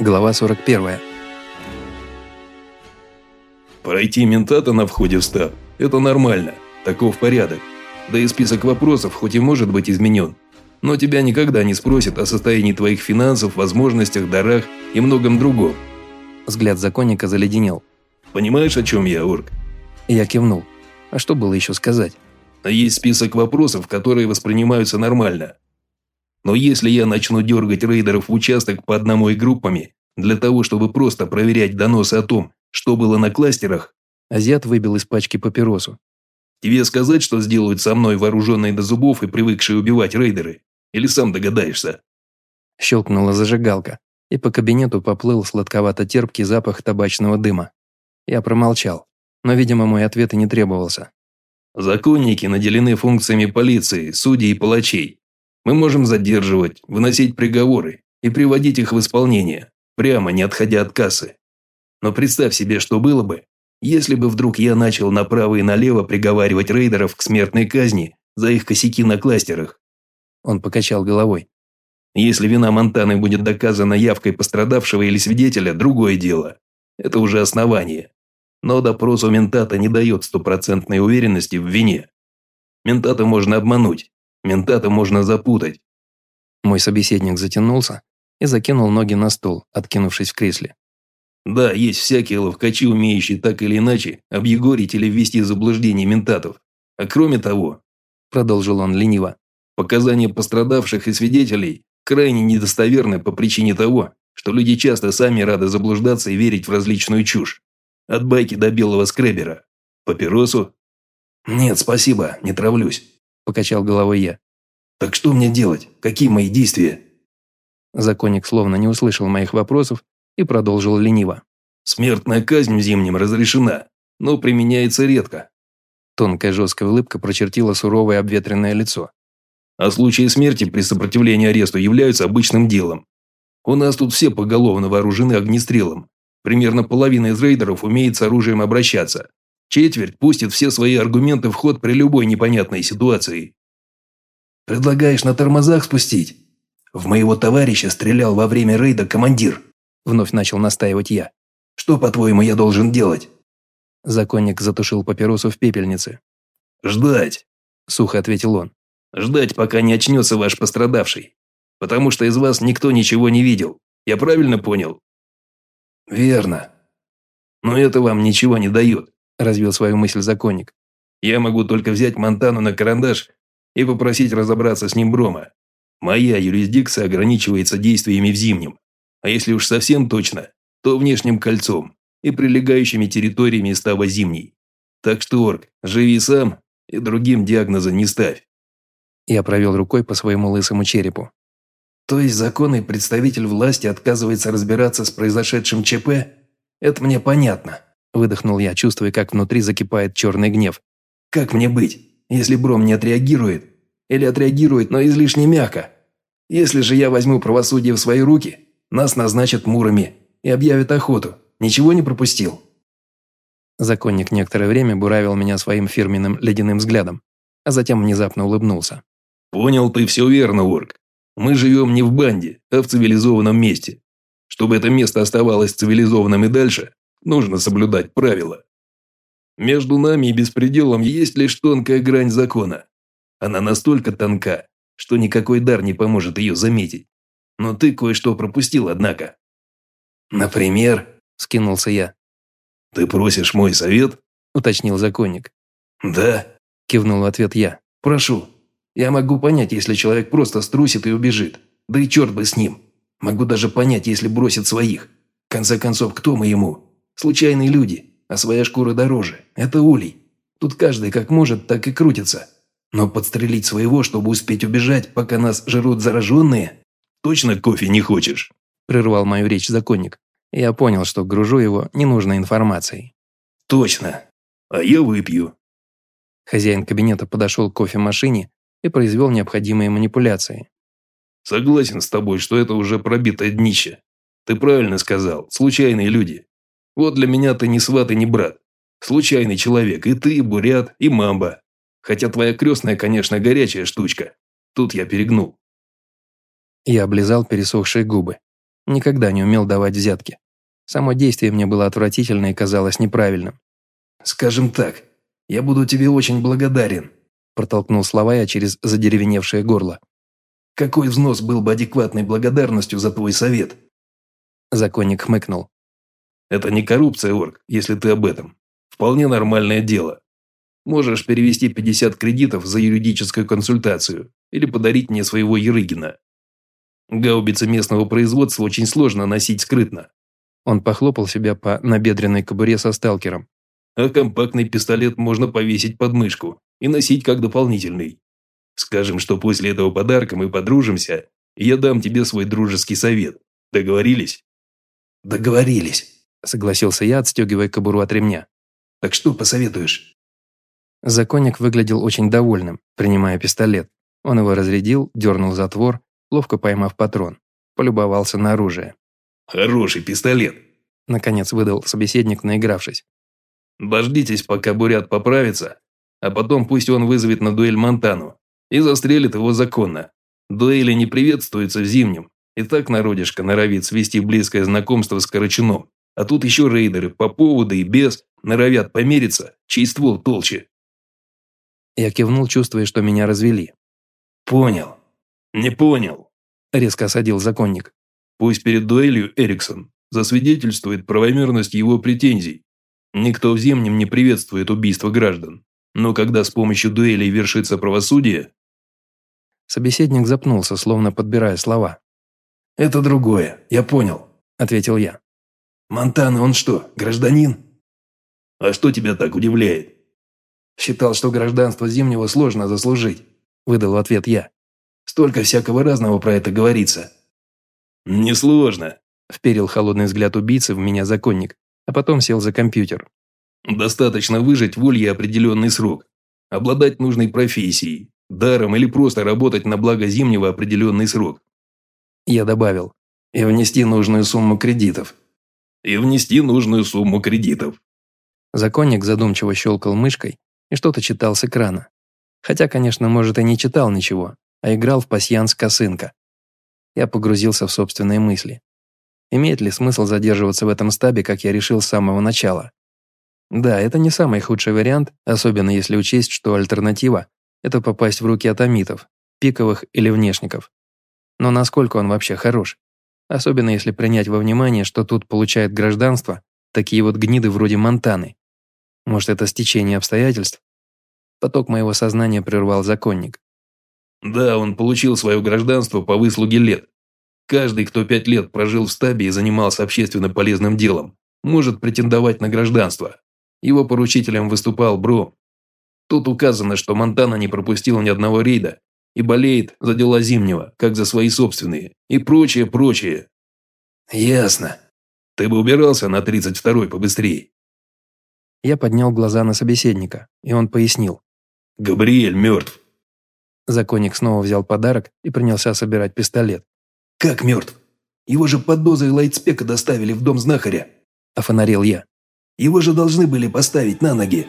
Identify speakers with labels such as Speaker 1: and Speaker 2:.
Speaker 1: Глава 41.
Speaker 2: Пройти ментата на входе в стаб – это нормально, таков порядок. Да и список вопросов хоть и может быть изменен, но тебя никогда не спросят о состоянии твоих финансов, возможностях, дарах и многом другом.
Speaker 1: Взгляд законника заледенел.
Speaker 2: Понимаешь, о чем я, Орк?
Speaker 1: Я кивнул. А что было еще сказать?
Speaker 2: А есть список вопросов, которые воспринимаются нормально. Но если я начну дергать рейдеров в участок по одному и группами, для того, чтобы просто проверять доносы о том, что было на кластерах,
Speaker 1: Азиат выбил из пачки папиросу.
Speaker 2: тебе сказать, что сделают со мной вооруженные до зубов и привыкшие убивать рейдеры? Или сам догадаешься?
Speaker 1: Щелкнула зажигалка, и по кабинету поплыл сладковато-терпкий запах табачного дыма. Я промолчал, но, видимо, мой ответ и не требовался.
Speaker 2: Законники наделены функциями полиции, судей и палачей. Мы можем задерживать, выносить приговоры и приводить их в исполнение, прямо не отходя от кассы. Но представь себе, что было бы, если бы вдруг я начал направо и налево приговаривать рейдеров к смертной казни за их косяки на кластерах.
Speaker 1: Он покачал головой.
Speaker 2: Если вина Монтаны будет доказана явкой пострадавшего или свидетеля, другое дело. Это уже основание. Но допрос у ментата не дает стопроцентной уверенности в вине. Ментата можно обмануть, ментата можно запутать.
Speaker 1: Мой собеседник затянулся и закинул ноги на стол, откинувшись в кресле.
Speaker 2: Да, есть всякие ловкачи, умеющие так или иначе объегорить или ввести заблуждение ментатов. А кроме того,
Speaker 1: Продолжил он лениво.
Speaker 2: показания пострадавших и свидетелей крайне недостоверны по причине того, что люди часто сами рады заблуждаться и верить в различную чушь. От байки до белого скребера. Папиросу? Нет, спасибо, не травлюсь.
Speaker 1: Покачал головой я.
Speaker 2: Так что мне делать? Какие мои действия?
Speaker 1: Законник словно не услышал моих вопросов и продолжил лениво.
Speaker 2: Смертная казнь в зимнем разрешена, но применяется редко.
Speaker 1: Тонкая жесткая улыбка прочертила суровое обветренное лицо.
Speaker 2: А случаи смерти при сопротивлении аресту являются обычным делом. У нас тут все поголовно вооружены огнестрелом. Примерно половина из рейдеров умеет с оружием обращаться. Четверть пустит все свои аргументы в ход при любой непонятной ситуации. «Предлагаешь на тормозах спустить? В моего товарища стрелял во время рейда командир»,
Speaker 1: Вновь начал настаивать я.
Speaker 2: «Что, по-твоему, я должен делать?»
Speaker 1: Законник затушил папиросу в пепельнице.
Speaker 2: «Ждать», –
Speaker 1: сухо ответил он.
Speaker 2: Ждать, пока не очнется ваш пострадавший. Потому что из вас никто ничего не видел. Я правильно понял? Верно. Но это вам ничего не дает,
Speaker 1: Развил свою мысль законник.
Speaker 2: Я могу только взять Монтану на карандаш и попросить разобраться с ним Брома. Моя юрисдикция ограничивается действиями в зимнем. А если уж совсем точно, то внешним кольцом и прилегающими территориями става зимней. Так что, Орк, живи сам и другим диагноза не ставь.
Speaker 1: Я провел рукой по своему лысому черепу.
Speaker 2: То есть законный представитель власти отказывается разбираться с произошедшим ЧП? Это мне понятно.
Speaker 1: Выдохнул я, чувствуя, как внутри закипает черный гнев.
Speaker 2: Как мне быть, если Бром не отреагирует? Или отреагирует, но излишне мягко? Если же я возьму правосудие в свои руки, нас назначат мурами и объявят охоту. Ничего не пропустил?
Speaker 1: Законник некоторое время буравил меня своим фирменным ледяным взглядом, а затем внезапно улыбнулся.
Speaker 2: Понял ты все верно, Орк. Мы живем не в банде, а в цивилизованном месте. Чтобы это место оставалось цивилизованным и дальше, нужно соблюдать правила. Между нами и беспределом есть лишь тонкая грань закона. Она настолько тонка, что никакой дар не поможет ее заметить. Но ты кое-что пропустил, однако. Например,
Speaker 1: Скинулся я.
Speaker 2: ты просишь мой совет?
Speaker 1: Уточнил законник.
Speaker 2: Да,
Speaker 1: Кивнул в ответ я.
Speaker 2: прошу. Я могу понять, если человек просто струсит и убежит. Да и черт бы с ним. Могу даже понять, если бросит своих. В конце концов, кто мы ему? Случайные люди, а своя шкура дороже. Это улей. Тут каждый как может, так и крутится. Но подстрелить своего, чтобы успеть убежать, пока нас жрут зараженные? Точно кофе не хочешь?
Speaker 1: Прервал мою речь законник. Я понял, что гружу его ненужной информацией.
Speaker 2: Точно. А я выпью.
Speaker 1: Хозяин кабинета подошел к кофемашине и произвел необходимые манипуляции.
Speaker 2: Согласен с тобой, что это уже пробитое днище. Ты правильно сказал, случайные люди. Вот для меня ты не сват и не брат. Случайный человек, и ты, и Бурят, и Мамба. Хотя твоя крестная, конечно, горячая штучка. Тут я перегнул.
Speaker 1: Я облизал пересохшие губы. Никогда не умел давать взятки. Само действие мне было отвратительно и казалось неправильным.
Speaker 2: «Скажем так, я буду тебе очень благодарен», протолкнул слова я через задеревеневшее горло. «Какой взнос был бы адекватной благодарностью за твой совет?»
Speaker 1: Законник хмыкнул.
Speaker 2: «Это не коррупция, Орк, если ты об этом. Вполне нормальное дело. Можешь перевести 50 кредитов за юридическую консультацию или подарить мне своего Ерыгина. Гаубицы местного производства очень сложно носить скрытно.
Speaker 1: Он похлопал себя по набедренной кобуре со сталкером.
Speaker 2: А компактный пистолет можно повесить под мышку и носить как дополнительный. Скажем, что после этого подарка мы подружимся, и я дам тебе свой дружеский совет. Договорились?
Speaker 1: Договорились, согласился я, отстегивая кобуру от ремня.
Speaker 2: Так что посоветуешь?
Speaker 1: Законник выглядел очень довольным, принимая пистолет. Он его разрядил, дернул затвор, ловко поймав патрон. Полюбовался на оружие.
Speaker 2: «Хороший пистолет», –
Speaker 1: наконец выдал собеседник, наигравшись.
Speaker 2: «Дождитесь, пока Бурят поправится, а потом пусть он вызовет на дуэль Монтану и застрелит его законно. Дуэли не приветствуются в зимнем, и так народишко норовит свести близкое знакомство с Карачуном, а тут еще рейдеры по поводу и без норовят помериться, чей ствол толще».
Speaker 1: Я кивнул, чувствуя, что меня развели.
Speaker 2: «Понял. Не понял», –
Speaker 1: резко осадил законник.
Speaker 2: Пусть перед дуэлью Эриксон засвидетельствует правомерность его претензий. Никто в Зимнем не приветствует убийство граждан. Но когда с помощью дуэлей вершится правосудие...
Speaker 1: Собеседник запнулся, словно подбирая слова.
Speaker 2: «Это другое, я понял», – ответил я. «Монтана, он что, гражданин?» «А что тебя так удивляет?»
Speaker 1: «Считал, что гражданство Зимнего сложно заслужить», – выдал ответ я.
Speaker 2: «Столько всякого разного про это говорится. «Несложно», –
Speaker 1: вперил холодный взгляд убийцы в меня законник, а потом сел за компьютер.
Speaker 2: «Достаточно выжить в Улье определенный срок, обладать нужной профессией, даром или просто работать на благо Зимнего определенный срок».
Speaker 1: Я добавил, и внести нужную сумму кредитов.
Speaker 2: И внести нужную сумму кредитов.
Speaker 1: Законник задумчиво щелкал мышкой и что-то читал с экрана. Хотя, конечно, может, и не читал ничего, а играл в пасьянс косынка. Я погрузился в собственные мысли. Имеет ли смысл задерживаться в этом стабе, как я решил с самого начала? Да, это не самый худший вариант, особенно если учесть, что альтернатива – это попасть в руки атомитов, пиковых или внешников. Но насколько он вообще хорош? Особенно если принять во внимание, что тут получают гражданство такие вот гниды вроде Монтаны. Может, это стечение обстоятельств? Поток моего сознания прервал законник.
Speaker 2: Да, он получил свое гражданство по выслуге лет. Каждый, кто пять лет прожил в стабе и занимался общественно полезным делом, может претендовать на гражданство. Его поручителем выступал Бро. Тут указано, что Монтана не пропустил ни одного рейда и болеет за дела Зимнего, как за свои собственные, и прочее, прочее. Ясно. Ты бы убирался на 32-й побыстрее.
Speaker 1: Я поднял глаза на собеседника, и он пояснил.
Speaker 2: Габриэль мертв.
Speaker 1: Законник снова взял подарок и принялся собирать пистолет.
Speaker 2: «Как мертв? Его же под дозой лайтспека доставили в дом знахаря!» – офонарил я. «Его же должны были поставить на ноги!»